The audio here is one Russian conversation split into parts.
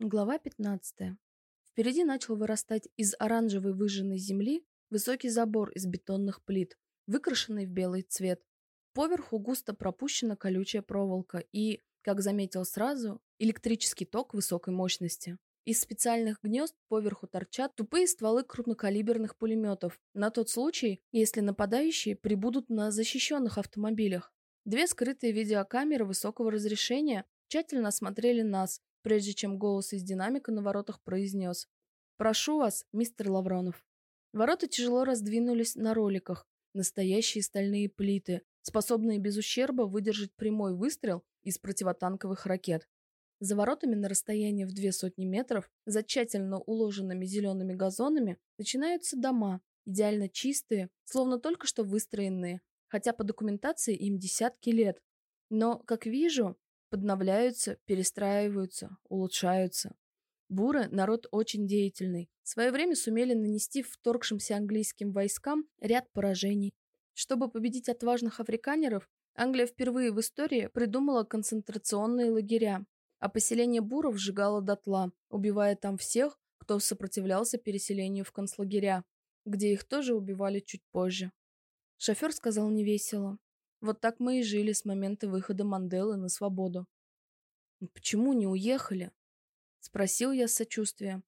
Глава 15. Впереди начал вырастать из оранжевой выжженной земли высокий забор из бетонных плит, выкрашенный в белый цвет. Поверху густо пропущена колючая проволока и, как заметил сразу, электрический ток высокой мощности. Из специальных гнезд поверху торчат тупые стволы крупнокалиберных пулеметов на тот случай, если нападающие прибудут на защищенных автомобилях. Две скрытые видеокамеры высокого разрешения тщательно осмотрели нас, прежде чем голос из динамика на воротах произнес «Прошу вас, мистер Лавронов». Ворота тяжело раздвинулись на роликах, настоящие стальные плиты, способные без ущерба выдержать прямой выстрел из противотанковых ракет. За воротами на расстоянии в две сотни метров, за тщательно уложенными зелеными газонами, начинаются дома, идеально чистые, словно только что выстроенные, хотя по документации им десятки лет. Но, как вижу, Подновляются, перестраиваются, улучшаются. Буры – народ очень деятельный. В свое время сумели нанести вторгшимся английским войскам ряд поражений. Чтобы победить отважных африканеров, Англия впервые в истории придумала концентрационные лагеря, а поселение буров сжигало дотла, убивая там всех, кто сопротивлялся переселению в концлагеря, где их тоже убивали чуть позже. Шофер сказал невесело. Вот так мы и жили с момента выхода Манделы на свободу. «Почему не уехали?» — спросил я с сочувствием.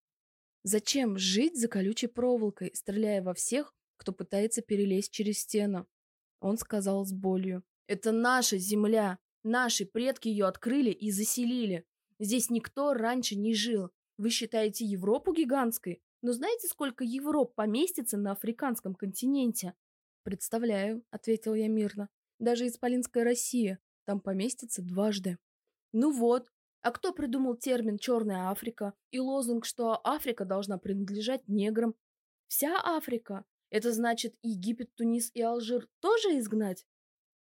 «Зачем жить за колючей проволокой, стреляя во всех, кто пытается перелезть через стену?» Он сказал с болью. «Это наша земля. Наши предки ее открыли и заселили. Здесь никто раньше не жил. Вы считаете Европу гигантской? Но знаете, сколько Европ поместится на африканском континенте?» «Представляю», — ответил я мирно. Даже Исполинская Россия там поместится дважды. Ну вот, а кто придумал термин «Черная Африка» и лозунг, что Африка должна принадлежать неграм? Вся Африка? Это значит Египет, Тунис и Алжир тоже изгнать?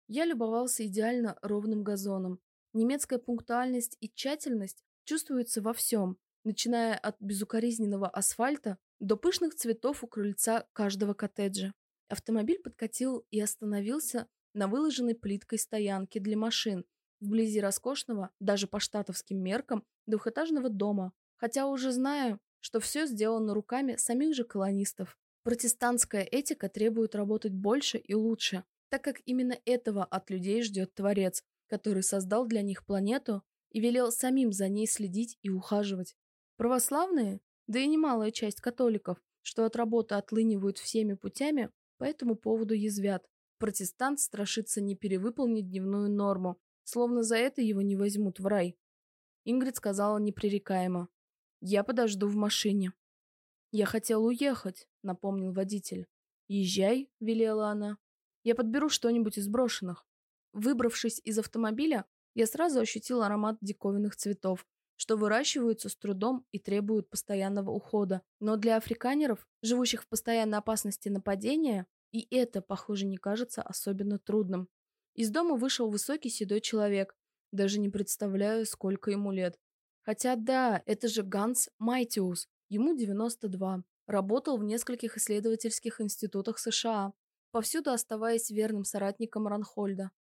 Я любовался идеально ровным газоном. Немецкая пунктуальность и тщательность чувствуются во всем, начиная от безукоризненного асфальта до пышных цветов у крыльца каждого коттеджа. Автомобиль подкатил и остановился на выложенной плиткой стоянке для машин, вблизи роскошного, даже по штатовским меркам, двухэтажного дома, хотя уже знаю, что все сделано руками самих же колонистов. Протестантская этика требует работать больше и лучше, так как именно этого от людей ждет Творец, который создал для них планету и велел самим за ней следить и ухаживать. Православные, да и немалая часть католиков, что от работы отлынивают всеми путями, по этому поводу язвят, Протестант страшится не перевыполнить дневную норму, словно за это его не возьмут в рай. Ингрид сказала непререкаемо. «Я подожду в машине». «Я хотел уехать», — напомнил водитель. «Езжай», — велела она. «Я подберу что-нибудь из брошенных». Выбравшись из автомобиля, я сразу ощутил аромат диковинных цветов, что выращиваются с трудом и требуют постоянного ухода. Но для африканеров, живущих в постоянной опасности нападения, и это, похоже, не кажется особенно трудным. Из дома вышел высокий седой человек. Даже не представляю, сколько ему лет. Хотя да, это же Ганс Майтиус. Ему 92. Работал в нескольких исследовательских институтах США, повсюду оставаясь верным соратником Ранхольда.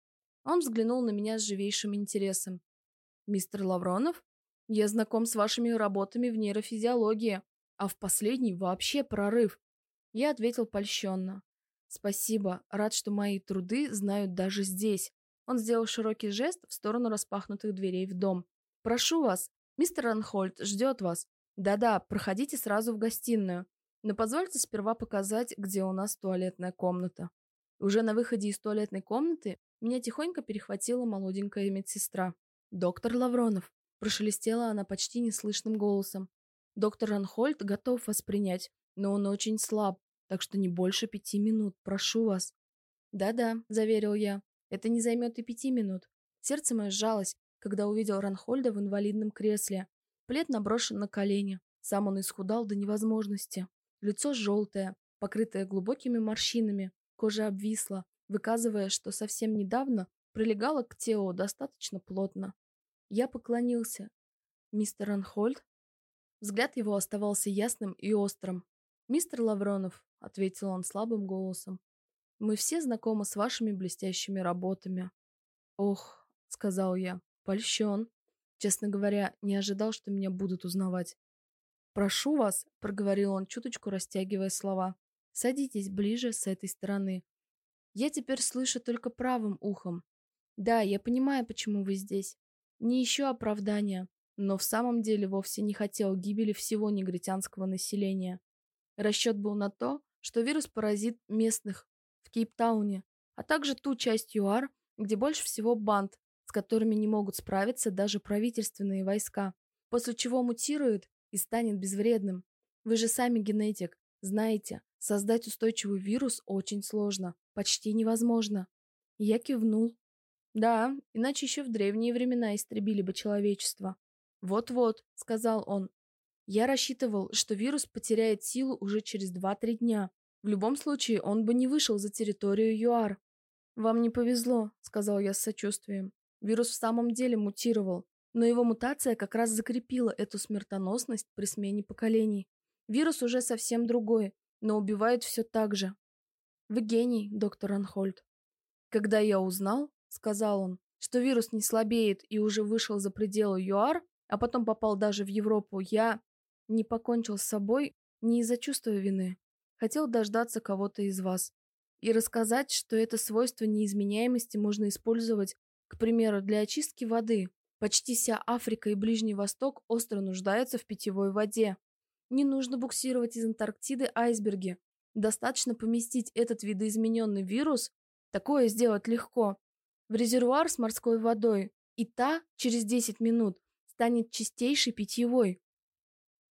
Он взглянул на меня с живейшим интересом. «Мистер Лавронов? Я знаком с вашими работами в нейрофизиологии, а в последний вообще прорыв». Я ответил польщенно. Спасибо, рад, что мои труды знают даже здесь. Он сделал широкий жест в сторону распахнутых дверей в дом. Прошу вас, мистер Анхольд ждет вас. Да-да, проходите сразу в гостиную. Но позвольте сперва показать, где у нас туалетная комната. Уже на выходе из туалетной комнаты меня тихонько перехватила молоденькая медсестра. «Доктор Лавронов», – прошелестела она почти неслышным голосом. «Доктор Анхольд готов вас принять, но он очень слаб. Так что не больше пяти минут, прошу вас. Да-да, заверил я. Это не займет и пяти минут. Сердце мое сжалось, когда увидел Ранхольда в инвалидном кресле. Плед наброшен на колени. Сам он исхудал до невозможности. Лицо желтое, покрытое глубокими морщинами. Кожа обвисла, выказывая, что совсем недавно прилегала к телу достаточно плотно. Я поклонился. «Мистер Анхольд?» Взгляд его оставался ясным и острым. «Мистер Лавронов, — ответил он слабым голосом. «Мы все знакомы с вашими блестящими работами». «Ох», — сказал я, — «польщен». Честно говоря, не ожидал, что меня будут узнавать. «Прошу вас», — проговорил он, чуточку растягивая слова. «Садитесь ближе с этой стороны. Я теперь слышу только правым ухом. Да, я понимаю, почему вы здесь. Не ищу оправдания, но в самом деле вовсе не хотел гибели всего негритянского населения. Расчет был на то, что вирус поразит местных в Кейптауне, а также ту часть ЮАР, где больше всего банд, с которыми не могут справиться даже правительственные войска, после чего мутирует и станет безвредным. Вы же сами генетик, знаете, создать устойчивый вирус очень сложно, почти невозможно. Я кивнул. Да, иначе еще в древние времена истребили бы человечество. Вот-вот, сказал он. Я рассчитывал, что вирус потеряет силу уже через 2-3 дня. В любом случае, он бы не вышел за территорию ЮАР. «Вам не повезло», — сказал я с сочувствием. Вирус в самом деле мутировал, но его мутация как раз закрепила эту смертоносность при смене поколений. Вирус уже совсем другой, но убивает все так же. Вы гений, доктор Анхольд. Когда я узнал, сказал он, что вирус не слабеет и уже вышел за пределы ЮАР, а потом попал даже в Европу, я не покончил с собой не из-за чувства вины. Хотел дождаться кого-то из вас и рассказать, что это свойство неизменяемости можно использовать, к примеру, для очистки воды. Почти вся Африка и Ближний Восток остро нуждаются в питьевой воде. Не нужно буксировать из Антарктиды айсберги. Достаточно поместить этот видоизмененный вирус, такое сделать легко, в резервуар с морской водой, и та через 10 минут станет чистейшей питьевой.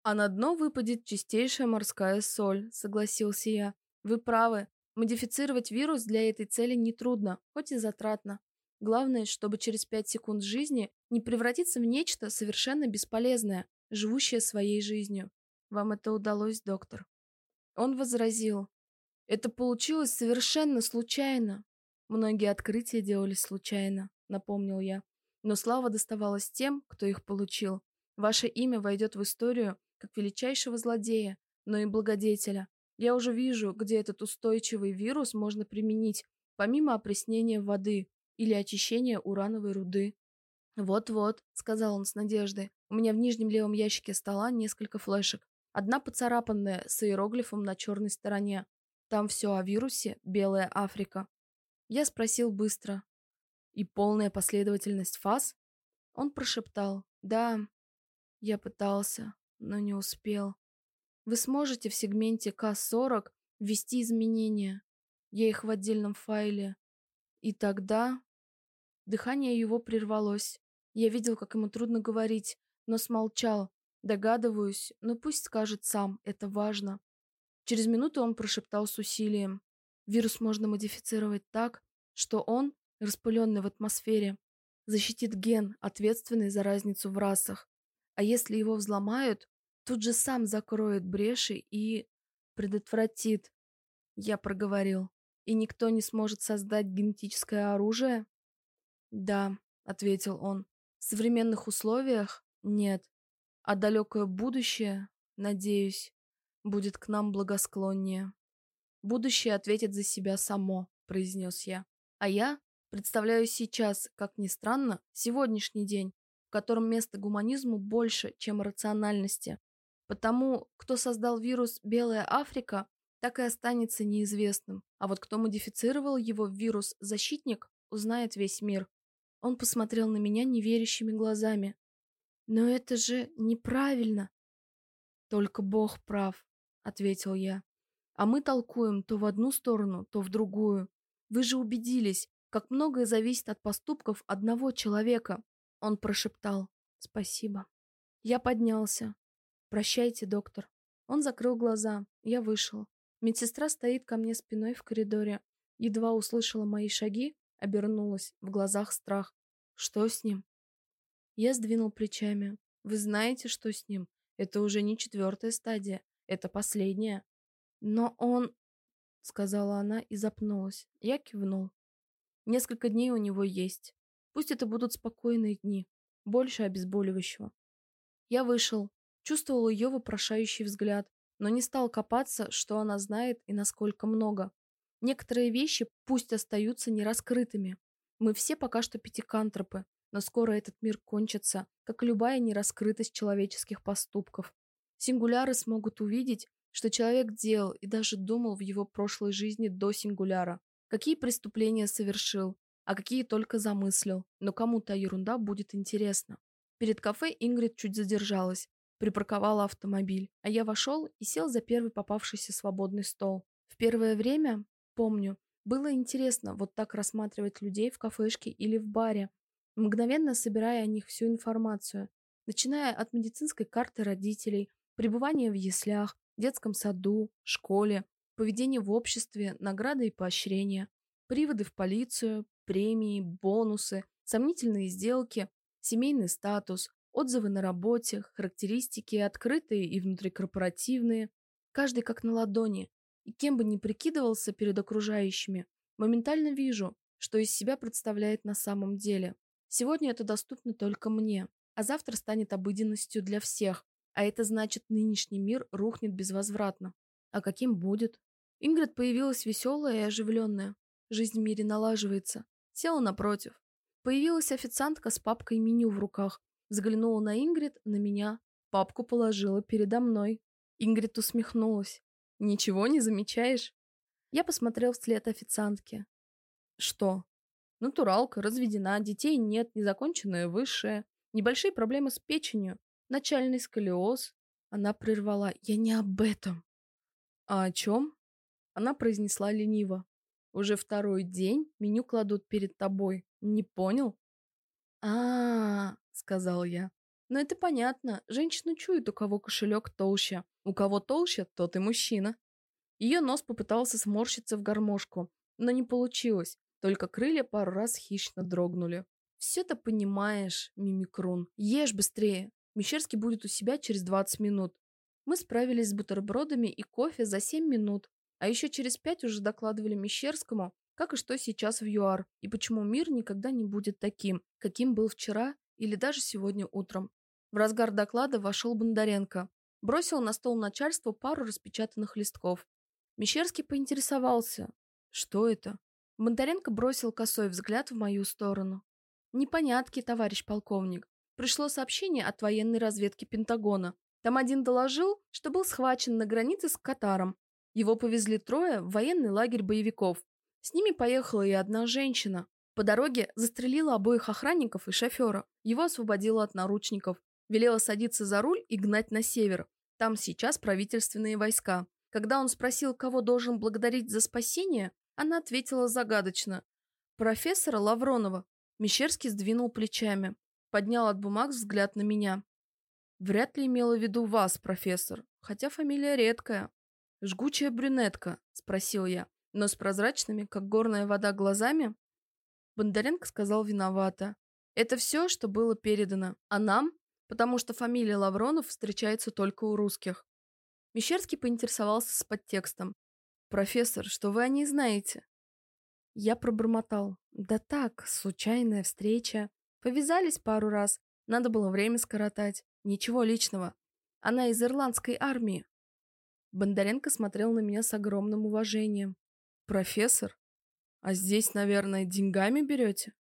А на дно выпадет чистейшая морская соль, согласился я. Вы правы, Модифицировать вирус для этой цели нетрудно, хоть и затратно. Главное, чтобы через 5 секунд жизни не превратиться в нечто совершенно бесполезное, живущее своей жизнью. Вам это удалось, доктор. Он возразил. Это получилось совершенно случайно. Многие открытия делались случайно, напомнил я. Но слава доставалась тем, кто их получил. Ваше имя войдет в историю как величайшего злодея, но и благодетеля, я уже вижу, где этот устойчивый вирус можно применить, помимо опреснения воды или очищения урановой руды. «Вот-вот», — сказал он с надеждой, — «у меня в нижнем левом ящике стола несколько флешек. Одна поцарапанная, с иероглифом на черной стороне. Там все о вирусе, Белая Африка». Я спросил быстро. «И полная последовательность фаз?» Он прошептал. «Да». Я пытался, но не успел. Вы сможете в сегменте К40 ввести изменения. Я их в отдельном файле. И тогда... Дыхание его прервалось. Я видел, как ему трудно говорить, но смолчал. Догадываюсь, но пусть скажет сам, это важно. Через минуту он прошептал с усилием. Вирус можно модифицировать так, что он, распыленный в атмосфере, защитит ген, ответственный за разницу в расах. А если его взломают, тут же сам закроет бреши и предотвратит. Я проговорил. И никто не сможет создать генетическое оружие? Да, ответил он. В современных условиях нет. А далекое будущее, надеюсь, будет к нам благосклоннее. Будущее ответит за себя само, произнес я. А я представляю сейчас, как ни странно, сегодняшний день, котором место гуманизму больше, чем рациональности, Потому, кто создал вирус «Белая Африка», так и останется неизвестным. А вот кто модифицировал его в вирус «Защитник», узнает весь мир. Он посмотрел на меня неверящими глазами. «Но это же неправильно!» «Только Бог прав», — ответил я. «А мы толкуем то в одну сторону, то в другую. Вы же убедились, как многое зависит от поступков одного человека». Он прошептал «Спасибо». Я поднялся. «Прощайте, доктор». Он закрыл глаза. Я вышел. Медсестра стоит ко мне спиной в коридоре. Едва услышала мои шаги, обернулась. В глазах страх. «Что с ним?» Я сдвинул плечами. «Вы знаете, что с ним? Это уже не четвертая стадия. Это последняя». «Но он...» — сказала она и запнулась. Я кивнул. «Несколько дней у него есть. Пусть это будут спокойные дни. Больше обезболивающего». Я вышел. Чувствовал ее вопрошающий взгляд, но не стал копаться, что она знает и насколько много. Некоторые вещи пусть остаются нераскрытыми. Мы все пока что пятикантропы, но скоро этот мир кончится, как любая нераскрытость человеческих поступков. Сингуляры смогут увидеть, что человек делал и даже думал в его прошлой жизни до сингуляра, какие преступления совершил, а какие только замыслил, но кому та ерунда будет интересна. Перед кафе Ингрид чуть задержалась, припарковала автомобиль, а я вошел и сел за первый попавшийся свободный стол. В первое время, помню, было интересно вот так рассматривать людей в кафешке или в баре, мгновенно собирая о них всю информацию, начиная от медицинской карты родителей, пребывания в яслях, детском саду, школе, поведения в обществе, награды и поощрения, приводы в полицию, премии, бонусы, сомнительные сделки, семейный статус, отзывы на работе, характеристики открытые и внутрикорпоративные, каждый как на ладони, и кем бы ни прикидывался перед окружающими, моментально вижу, что из себя представляет на самом деле. Сегодня это доступно только мне, а завтра станет обыденностью для всех, а это значит, нынешний мир рухнет безвозвратно. А каким будет? Ингрид появилась веселая и оживленная. Жизнь в мире налаживается. Села напротив. Появилась официантка с папкой меню в руках. Взглянула на Ингрид, на меня. Папку положила передо мной. Ингрид усмехнулась. Ничего не замечаешь? Я посмотрел вслед официантке. Что? Натуралка, разведена, детей нет, незаконченное высшее, небольшие проблемы с печенью, начальный сколиоз. Она прервала. Я не об этом. А о чем? Она произнесла лениво. Уже второй день меню кладут перед тобой. Не понял? а, -а, -а сказал я. Но это понятно. Женщина чует, у кого кошелек толще. У кого толще, тот и мужчина. Ее нос попытался сморщиться в гармошку, но не получилось, только крылья пару раз хищно дрогнули. «Все это понимаешь, Мимикрун. Ешь быстрее. Мещерский будет у себя через 20 минут». Мы справились с бутербродами и кофе за 7 минут, а еще через 5 уже докладывали Мещерскому, как и что сейчас в ЮАР, и почему мир никогда не будет таким, каким был вчера или даже сегодня утром. В разгар доклада вошел Бондаренко, Бросил на стол начальству пару распечатанных листков. Мещерский поинтересовался. Что это? Бондаренко бросил косой взгляд в мою сторону. Непонятки, товарищ полковник. Пришло сообщение от военной разведки Пентагона. Там один доложил, что был схвачен на границе с Катаром. Его повезли трое в военный лагерь боевиков. С ними поехала и одна женщина. По дороге застрелила обоих охранников и шофера. Его освободила от наручников. Велела садиться за руль и гнать на север. Там сейчас правительственные войска. Когда он спросил, кого должен благодарить за спасение, она ответила загадочно. «Профессора Лавронова». Мещерский сдвинул плечами. Поднял от бумаг взгляд на меня. «Вряд ли имела в виду вас, профессор, хотя фамилия редкая». «Жгучая брюнетка?» – спросил я. «Но с прозрачными, как горная вода, глазами?» Бондаренко сказал виновато. «Это все, что было передано. А нам потому что фамилия Лавронов встречается только у русских. Мещерский поинтересовался с подтекстом. «Профессор, что вы о ней знаете?» Я пробормотал. «Да так, случайная встреча. Повязались пару раз. Надо было время скоротать. Ничего личного. Она из ирландской армии». Бондаренко смотрел на меня с огромным уважением. «Профессор? А здесь, наверное, деньгами берете?»